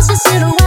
Cause it's in